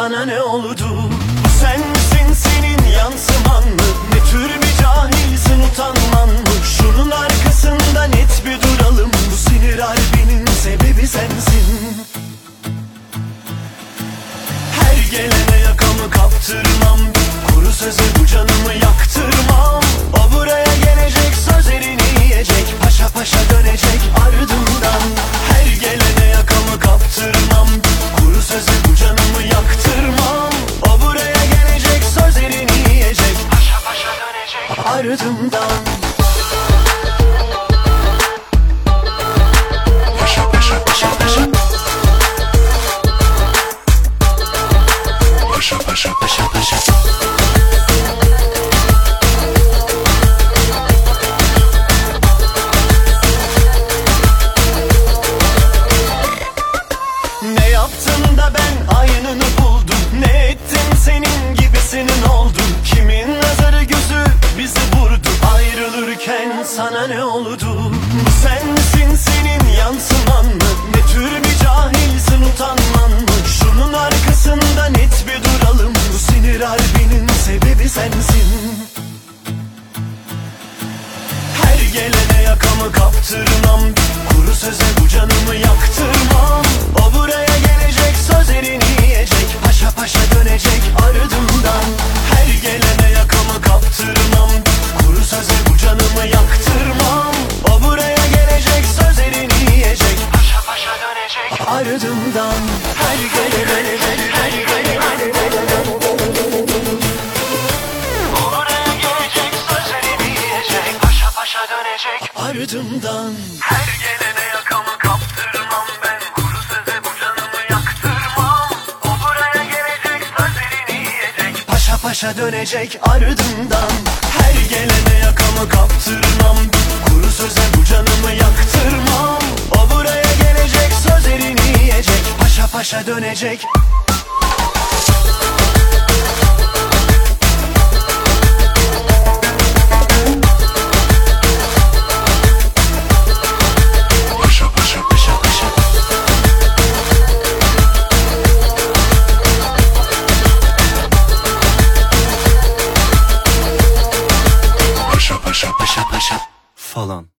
sana ne oldu? Bu sen misin senin yansıman mı? Ne tür bir cahilsin utanman mı? Şunun arkasında net bir duralım. Bu sinir harbinin sebebi sensin. Her gelene yakamı kaptırmam dönecek ardından Paşa Sana ne oldu? Bu sen misin senin yansıman mı? Ne tür bir cahilsin utanman mı? Şunun arkasında net bir duralım sinir harbinin sebebi sensin. Her gelene yakamı kaptırmam. Kuru söze bu canımı yaktırmam. O buraya gelecek sözlerini yiyecek. Paşa paşa dönecek ardından Her gelene yakamı kaptırmam ardından. Her gelene yakamı kaptırmam ben. Kuru söze bu canımı yaktırmam. O buraya gelecek sözlerini yiyecek Paşa paşa dönecek ardından. Her gelene yakamı kaptırmam. Kuru söze bu canımı yaktırmam. O buraya gelecek sözlerini yiyecek Paşa paşa dönecek falan